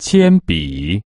铅笔。